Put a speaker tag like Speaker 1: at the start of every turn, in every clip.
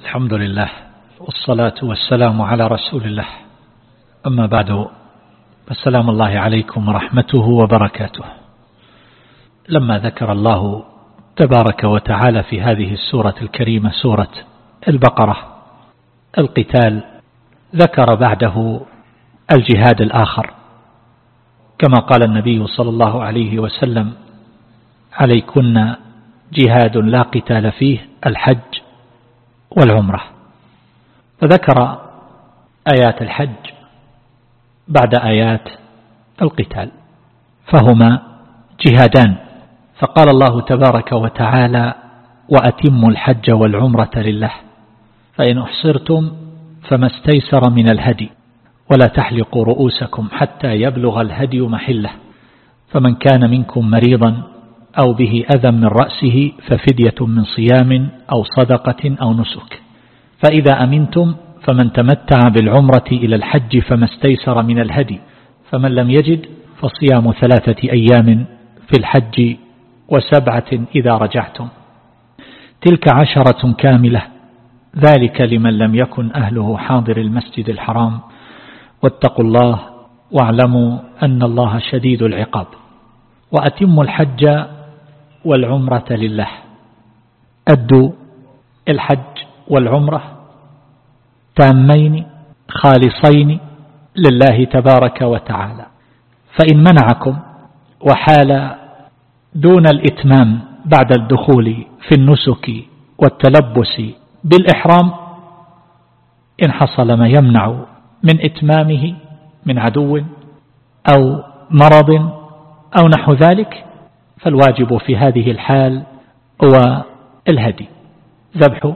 Speaker 1: الحمد لله والصلاة والسلام على رسول الله. أما بعد فالسلام الله عليكم ورحمته وبركاته. لما ذكر الله تبارك وتعالى في هذه السورة الكريمة سورة البقرة القتال ذكر بعده الجهاد الآخر. كما قال النبي صلى الله عليه وسلم عليكن جهاد لا قتال فيه الحج والعمرة. فذكر آيات الحج بعد آيات القتال فهما جهادان. فقال الله تبارك وتعالى وأتموا الحج والعمرة لله فإن أحصرتم فما استيسر من الهدي ولا تحلقوا رؤوسكم حتى يبلغ الهدي محله فمن كان منكم مريضا أو به أذى من رأسه ففدية من صيام أو صدقة أو نسك. فإذا أمنتم فمن تمتع بالعمرة إلى الحج فما استيسر من الهدي فمن لم يجد فصيام ثلاثة أيام في الحج وسبعة إذا رجعتم. تلك عشرة كاملة ذلك لمن لم يكن أهله حاضر المسجد الحرام. واتقوا الله واعلموا أن الله شديد العقاب. وأتموا الحج والعمرة لله. أدوا الحج والعمرة تامين خالصين لله تبارك وتعالى. فإن منعكم وحال دون الإتمام بعد الدخول في النسك والتلبس بالإحرام إن حصل ما يمنع من إتمامه من عدو أو مرض أو نحو ذلك فالواجب في هذه الحال هو الهدي. ذبح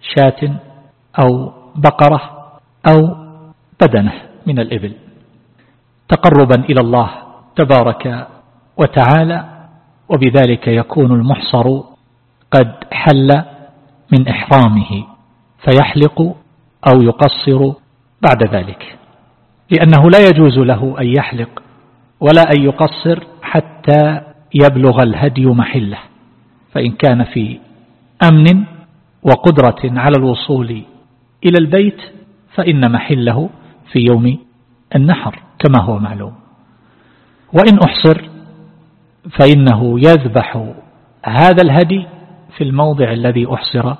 Speaker 1: شاة أو بقرة أو بدنة من الإبل. تقربا إلى الله تبارك وتعالى وبذلك يكون المحصر قد حل من إحرامه فيحلق أو يقصر بعد ذلك. لأنه لا يجوز له أن يحلق ولا أن يقصر حتى يبلغ الهدي محله فإن كان في أمن وقدرة على الوصول إلى البيت فإن محله في يوم النحر كما هو معلوم. وإن أحصر فإنه يذبح هذا الهدي في الموضع الذي أحصر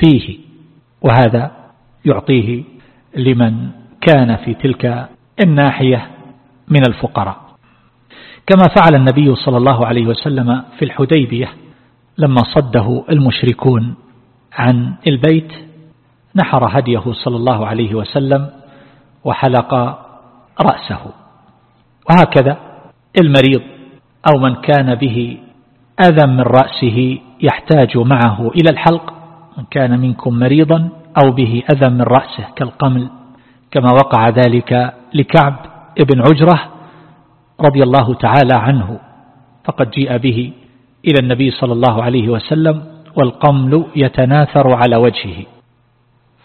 Speaker 1: فيه وهذا يعطيه لمن كان في تلك الناحية من الفقراء. كما فعل النبي صلى الله عليه وسلم في الحديبية لما صده المشركون عن البيت نحر هديه صلى الله عليه وسلم وحلق رأسه. وهكذا المريض أو من كان به أذى من رأسه يحتاج معه إلى الحلق من كان منكم مريضا أو به أذى من رأسه كالقمل كما وقع ذلك لكعب ابن عجرة رضي الله تعالى عنه. فقد جيء به إلى النبي صلى الله عليه وسلم والقمل يتناثر على وجهه.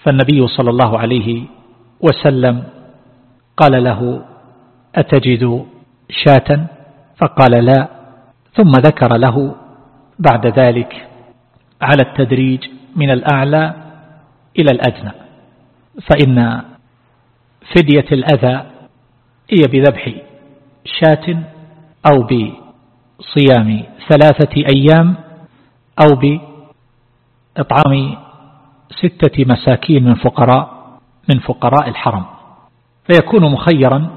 Speaker 1: فالنبي صلى الله عليه وسلم قال له أتجد شاة? فقال لا. ثم ذكر له بعد ذلك على التدريج من الأعلى إلى الأدنى. فإن فدية الأذى هي بذبح شاة أو بصيام ثلاثة أيام أو بإطعام ستة مساكين من فقراء من فقراء الحرم. فيكون مخيرا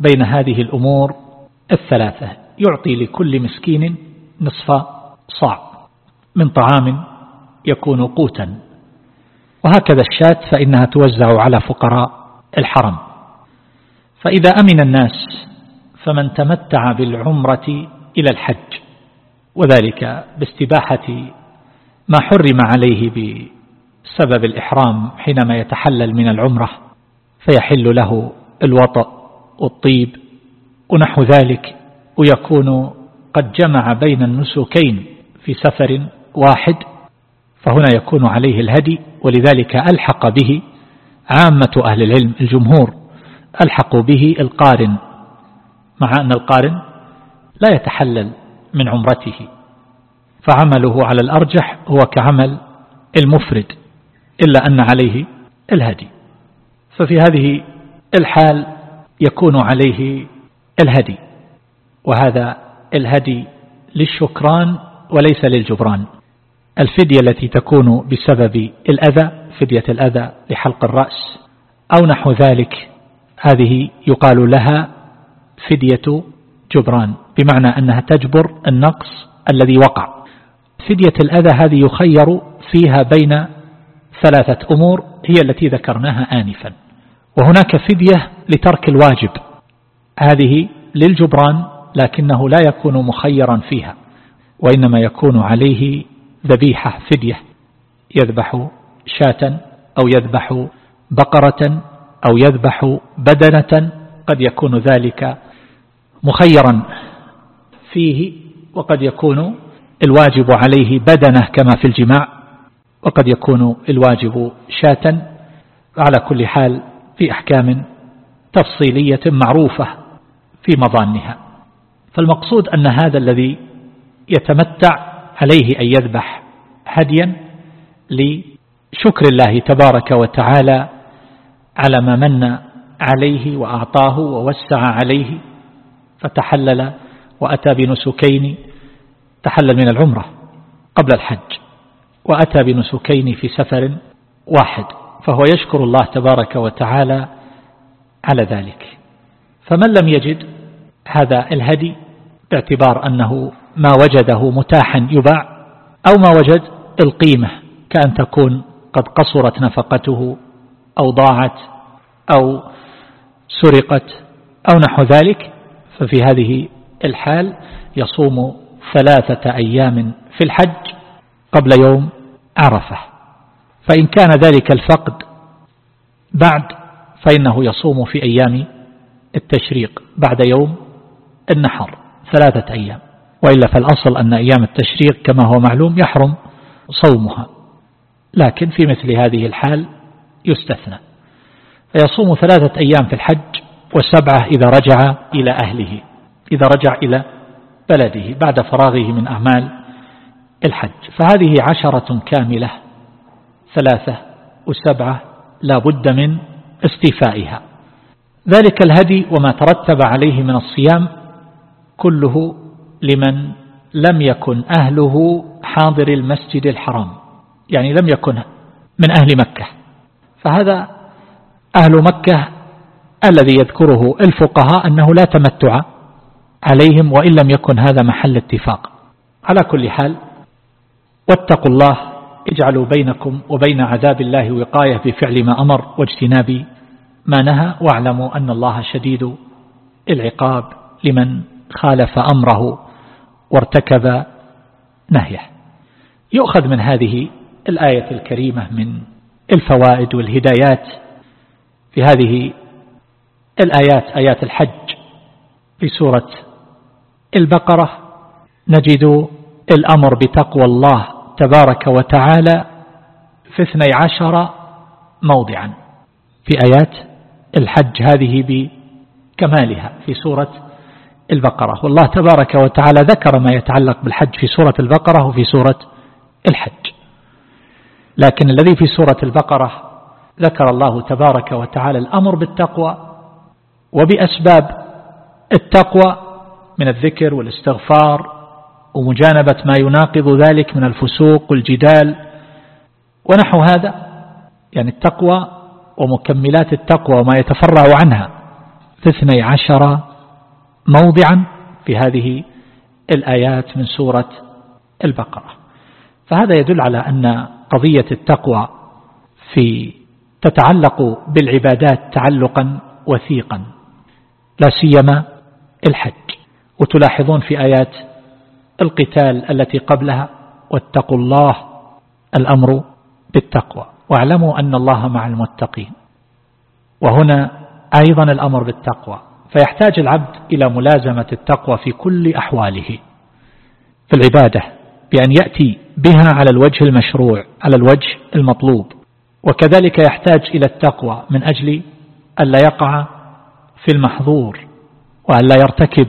Speaker 1: بين هذه الأمور الثلاثة. يعطي لكل مسكين نصف صاع من طعام يكون قوتا. وهكذا الشاة فإنها توزع على فقراء الحرم. فإذا أمن الناس فمن تمتع بالعمرة إلى الحج وذلك باستباحة ما حرم عليه بسبب الإحرام حينما يتحلل من العمرة فيحل له الوطأ والطيب ونحو ذلك ويكون قد جمع بين النسكين في سفر واحد فهنا يكون عليه الهدي ولذلك ألحق به عامة أهل العلم الجمهور ألحقوا به القارن مع أن القارن لا يتحلل من عمرته فعمله على الأرجح هو كعمل المفرد إلا أن عليه الهدي. ففي هذه الحال يكون عليه الهدي وهذا الهدي للشكران وليس للجبران. الفدية التي تكون بسبب الأذى فدية الأذى لحلق الرأس أو نحو ذلك هذه يقال لها فدية جبران بمعنى أنها تجبر النقص الذي وقع. فدية الأذى هذه يخير فيها بين ثلاثة أمور هي التي ذكرناها آنفا. وهناك فدية لترك الواجب هذه للجبران لكنه لا يكون مخيرا فيها وإنما يكون عليه ذبيحة فدية يذبح شاة أو يذبح بقرة أو يذبح بدنة قد يكون ذلك مخيرا فيه وقد يكون الواجب عليه بدنة كما في الجماع وقد يكون الواجب شاة على كل حال في أحكام تفصيلية معروفة في مظانها. فالمقصود أن هذا الذي يتمتع عليه أن يذبح هديا لشكر الله تبارك وتعالى على ما من عليه وأعطاه ووسع عليه فتحلل وأتى بنسكين تحلل من العمرة قبل الحج وأتى بنسكين في سفر واحد فهو يشكر الله تبارك وتعالى على ذلك. فمن لم يجد هذا الهدي باعتبار أنه ما وجده متاحا يباع أو ما وجد القيمة كأن تكون قد قصرت نفقته أو ضاعت أو سرقت أو نحو ذلك ففي هذه الحال يصوم ثلاثة أيام في الحج قبل يوم عرفة. فإن كان ذلك الفقد بعد فإنه يصوم في أيام التشريق بعد يوم النحر ثلاثة أيام. وإلا فالأصل أن أيام التشريق كما هو معلوم يحرم صومها. لكن في مثل هذه الحال يستثنى. فيصوم ثلاثة أيام في الحج وسبعة إذا رجع إلى أهله إذا رجع إلى بلده بعد فراغه من أعمال الحج. فهذه عشرة كاملة ثلاثة وسبعة لا بد من استيفائها. ذلك الهدي وما ترتب عليه من الصيام كله لمن لم يكن أهله حاضر المسجد الحرام يعني لم يكن من أهل مكة. فهذا أهل مكة الذي يذكره الفقهاء أنه لا تمتع عليهم وإن لم يكن هذا محل اتفاق. على كل حال واتقوا الله اجعلوا بينكم وبين عذاب الله وقاية بفعل ما أمر واجتناب ما نهى واعلموا أن الله شديد العقاب لمن خالف أمره وارتكب نهيه. يؤخذ من هذه الآية الكريمة من الفوائد والهدايات في هذه الآيات آيات الحج في سورة البقرة. نجد الأمر بتقوى الله تبارك وتعالى في اثني عشر موضعا. في آيات الحج هذه بكمالها في سورة البقرة. والله تبارك وتعالى ذكر ما يتعلق بالحج في سورة البقرة وفي سورة الحج. لكن الذي في سورة البقرة ذكر الله تبارك وتعالى الأمر بالتقوى وبأسباب التقوى من الذكر والاستغفار ومجانبة ما يناقض ذلك من الفسوق والجدال ونحو هذا يعني التقوى ومكملات التقوى وما يتفرع عنها في اثني عشر موضعا في هذه الآيات من سورة البقرة. فهذا يدل على أن قضية التقوى في تتعلق بالعبادات تعلقا وثيقا. لا سيما الحج. وتلاحظون في آيات القتال التي قبلها واتقوا الله الأمر بالتقوى. واعلموا أن الله مع المتقين. وهنا أيضا الأمر بالتقوى. فيحتاج العبد إلى ملازمة التقوى في كل أحواله. في العبادة بأن يأتي بها على الوجه المشروع على الوجه المطلوب. وكذلك يحتاج إلى التقوى من أجل ألا يقع في المحظور وألا يرتكب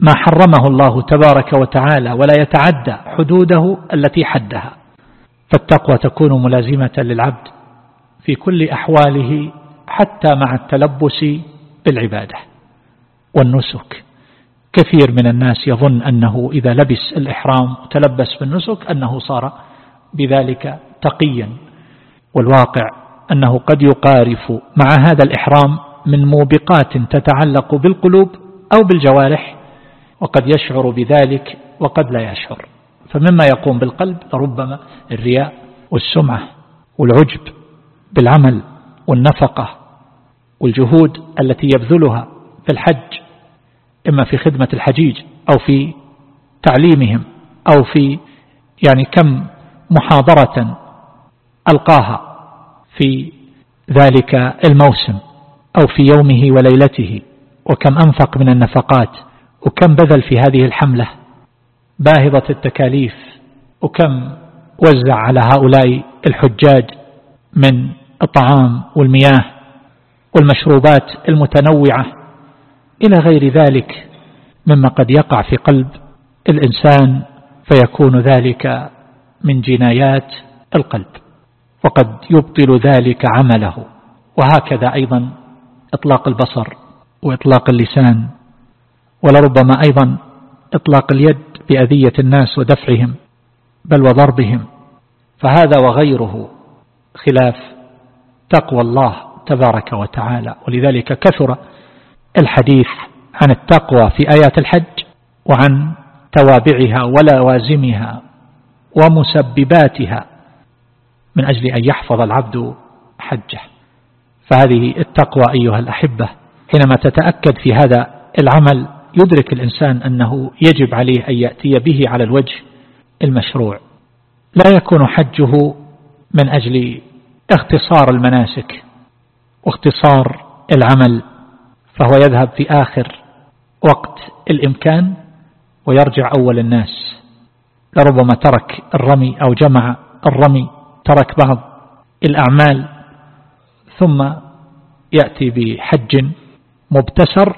Speaker 1: ما حرمه الله تبارك وتعالى ولا يتعدى حدوده التي حدها. فالتقوى تكون ملازمة للعبد في كل أحواله حتى مع التلبس بالعبادة. والنسك كثير من الناس يظن أنه إذا لبس الإحرام وتلبس بالنسك أنه صار بذلك تقيا. والواقع أنه قد يقارف مع هذا الإحرام من موبقات تتعلق بالقلوب أو بالجوارح وقد يشعر بذلك وقد لا يشعر. فمما يقوم بالقلب لربما الرياء والسمعة والعجب بالعمل والنفقة والجهود التي يبذلها في الحج إما في خدمة الحجيج أو في تعليمهم أو في يعني كم محاضرة ألقاها في ذلك الموسم. أو في يومه وليلته وكم أنفق من النفقات وكم بذل في هذه الحملة. باهظة التكاليف وكم وزع على هؤلاء الحجاج من الطعام والمياه والمشروبات المتنوعة إلى غير ذلك مما قد يقع في قلب الإنسان فيكون ذلك من جنايات القلب. وقد يبطل ذلك عمله. وهكذا أيضا إطلاق البصر وإطلاق اللسان ولربما أيضا إطلاق اليد بأذية الناس ودفعهم بل وضربهم. فهذا وغيره خلاف تقوى الله تبارك وتعالى. ولذلك كثر الحديث عن التقوى في آيات الحج وعن توابعها ولوازمها ومسبباتها من أجل أن يحفظ العبد حجه. فهذه التقوى أيها الأحبة حينما تتأكد في هذا العمل يدرك الإنسان أنه يجب عليه أن يأتي به على الوجه المشروع. لا يكون حجه من أجل اختصار المناسك واختصار العمل فهو يذهب في آخر وقت الإمكان ويرجع أول الناس. لربما ترك الرمي أو جمع الرمي ترك بعض الأعمال ثم يأتي بحج مبتسر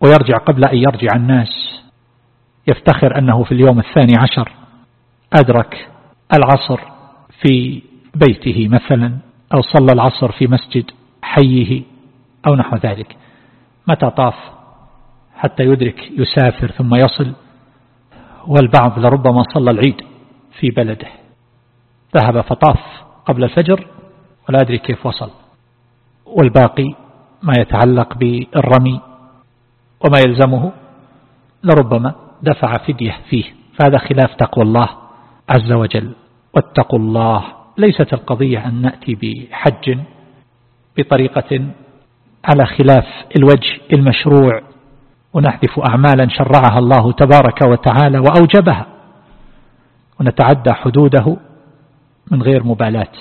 Speaker 1: ويرجع قبل أن يرجع الناس. يفتخر أنه في اليوم الثاني عشر أدرك العصر في بيته مثلا أو صلى العصر في مسجد حيه أو نحو ذلك. متى طاف؟ حتى يدرك يسافر ثم يصل. والبعض لربما صلى العيد في بلده. ذهب فطاف قبل الفجر ولا أدري كيف وصل. والباقي ما يتعلق بالرمي وما يلزمه لربما دفع فدية فيه. فهذا خلاف تقوى الله عز وجل. واتقوا الله. ليست القضية أن نأتي بحج بطريقة على خلاف الوجه المشروع. ونحذف أعمالا شرعها الله تبارك وتعالى وأوجبها. ونتعدى حدوده من غير مبالاة.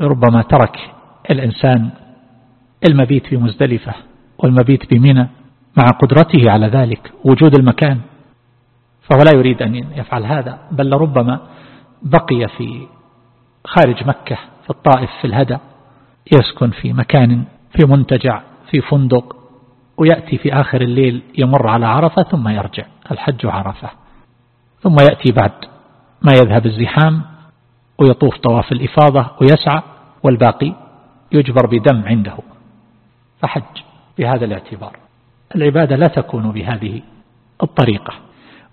Speaker 1: ربما ترك الإنسان المبيت في مزدلفة والمبيت بمنى مع قدرته على ذلك وجود المكان فهو لا يريد أن يفعل هذا بل لربما بقي في خارج مكة في الطائف في الهدى يسكن في مكان في منتجع في فندق ويأتي في آخر الليل يمر على عرفة ثم يرجع الحج عرفة ثم يأتي بعد ما يذهب الزحام ويطوف طواف الإفاضة ويسعى والباقي يجبر بدم عنده. فحج بهذا الاعتبار. العبادة لا تكون بهذه الطريقة.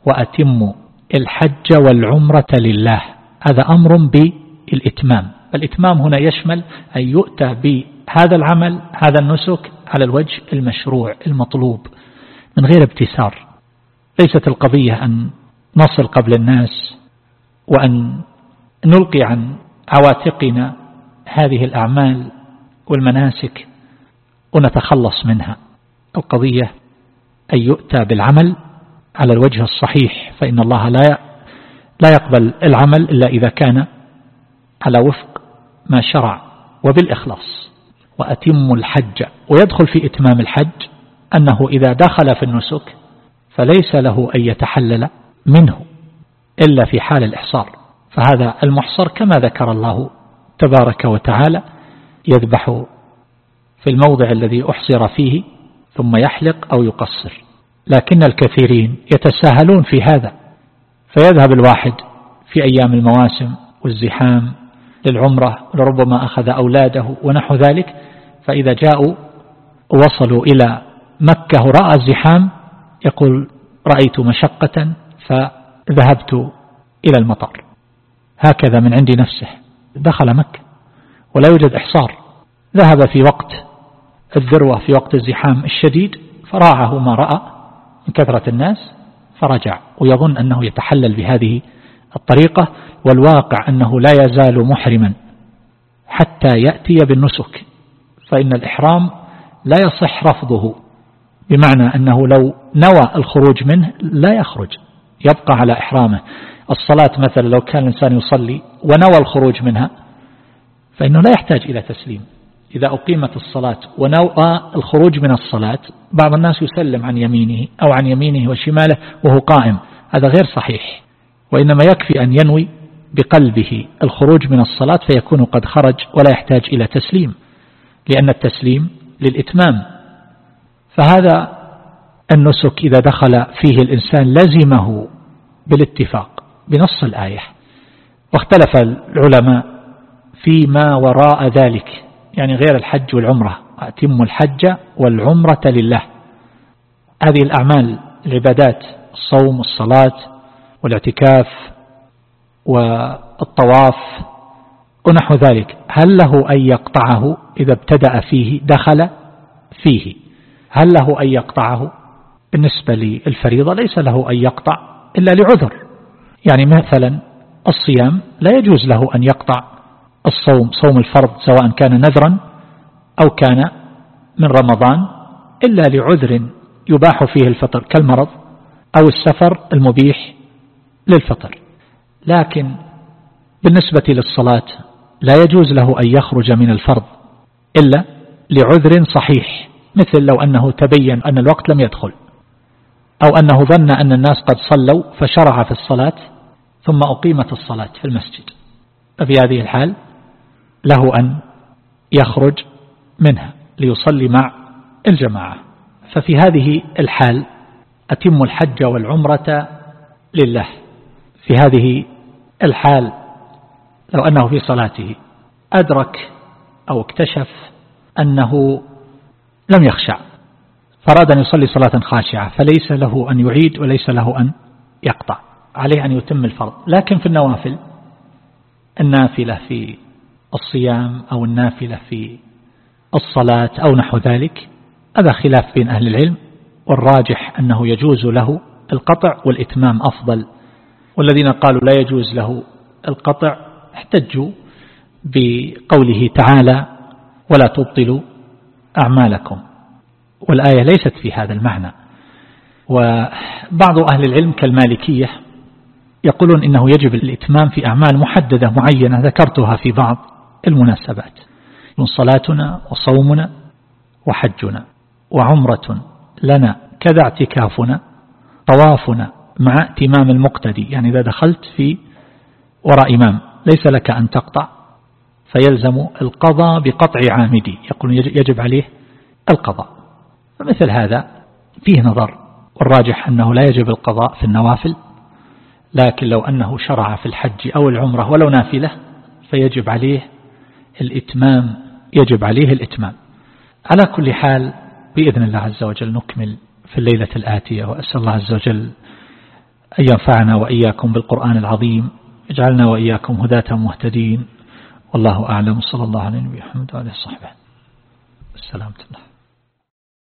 Speaker 1: وأتم الحج والعمرة لله. هذا أمر بالإتمام. الإتمام هنا يشمل أن يؤتى بهذا العمل هذا النسك على الوجه المشروع المطلوب من غير ابتسار. ليست القضية أن نصل قبل الناس وأن نلقي عن عواتقنا هذه الأعمال والمناسك ونتخلص منها. القضية أن يؤتى بالعمل على الوجه الصحيح فإن الله لا لا يقبل العمل إلا إذا كان على وفق ما شرع وبالإخلاص. وأتم الحج. ويدخل في إتمام الحج أنه إذا دخل في النسك فليس له أن يتحلل منه إلا في حال الإحصار. فهذا المحصر كما ذكر الله تبارك وتعالى يذبح في الموضع الذي أحصر فيه ثم يحلق أو يقصر. لكن الكثيرين يتساهلون في هذا فيذهب الواحد في أيام المواسم والزحام للعمرة لربما أخذ أولاده ونحو ذلك فإذا جاءوا وصلوا إلى مكة ورأى الزحام يقول رأيت مشقة فذهبت إلى المطار هكذا من عند نفسه. دخل مكة. ولا يوجد إحصار. ذهب في وقت الذروة في وقت الزحام الشديد فراعه ما رأى من كثرة الناس فرجع. ويظن أنه يتحلل بهذه الطريقة والواقع أنه لا يزال محرما. حتى يأتي بالنسك فإن الإحرام لا يصح رفضه بمعنى أنه لو نوى الخروج منه لا يخرج يبقى على إحرامه. الصلاة مثلا لو كان الإنسان يصلي ونوى الخروج منها فإنه لا يحتاج إلى تسليم. إذا أقيمت الصلاة ونوى الخروج من الصلاة بعض الناس يسلم عن يمينه أو عن يمينه وشماله وهو قائم. هذا غير صحيح. وإنما يكفي أن ينوي بقلبه الخروج من الصلاة فيكون قد خرج ولا يحتاج إلى تسليم لأن التسليم للإتمام. فهذا النسك إذا دخل فيه الإنسان لزمه بالاتفاق بنص الآية. واختلف العلماء فيما وراء ذلك. يعني غير الحج والعمرة. أتم الحج والعمرة لله. هذه الأعمال العبادات الصوم والصلاة والاعتكاف والطواف ونحو ذلك. هل له أن يقطعه؟ إذا ابتدأ فيه دخل فيه. هل له أن يقطعه؟ بالنسبة للفريضة ليس له أن يقطع إلا لعذر. يعني مثلا الصيام لا يجوز له أن يقطع. الصوم صوم الفرض سواء كان نذرا أو كان من رمضان إلا لعذر يباح فيه الفطر كالمرض أو السفر المبيح للفطر. لكن بالنسبة للصلاة لا يجوز له أن يخرج من الفرض إلا لعذر صحيح مثل لو أنه تبين أن الوقت لم يدخل أو أنه ظن أن الناس قد صلوا فشرع في الصلاة ثم أقيمت الصلاة في المسجد. ففي هذه الحال له أن يخرج منها ليصلي مع الجماعة. ففي هذه الحال أتم الحج والعمرة لله. في هذه الحال لو أنه في صلاته أدرك أو اكتشف أنه لم يخشع فأراد أن يصلي صلاة خاشعة فليس له أن يعيد وليس له أن يقطع عليه أن يتم الفرض. لكن في النوافل النافلة في الصيام أو النافلة في الصلاة أو نحو ذلك هذا خلاف بين أهل العلم والراجح أنه يجوز له القطع والإتمام أفضل. والذين قالوا لا يجوز له القطع احتجوا بقوله تعالى ولا تبطلوا أعمالكم والآية ليست في هذا المعنى. وبعض أهل العلم كالمالكية يقولون إنه يجب الإتمام في أعمال محددة معينة ذكرتها في بعض. المناسبات من صلاتنا وصومنا وحجنا وعمرة لنا كذا اعتكافنا طوافنا مع اتمام المقتدي. يعني إذا دخلت في وراء إمام ليس لك أن تقطع فيلزم القضاء بقطع عامدي. يقول يجب عليه القضاء. فمثل هذا فيه نظر والراجح أنه لا يجب القضاء في النوافل لكن لو أنه شرع في الحج أو العمرة ولو نافلة فيجب عليه الإتمام يجب عليه الإتمام. على كل حال بإذن الله عز وجل نكمل في الليلة الآتية وأسأل الله عز وجل أن ينفعنا وإياكم بالقرآن العظيم اجعلنا وإياكم هداة مهتدين. والله أعلم صلى الله عليه وسلم وعليه الصحبة. السلام عليكم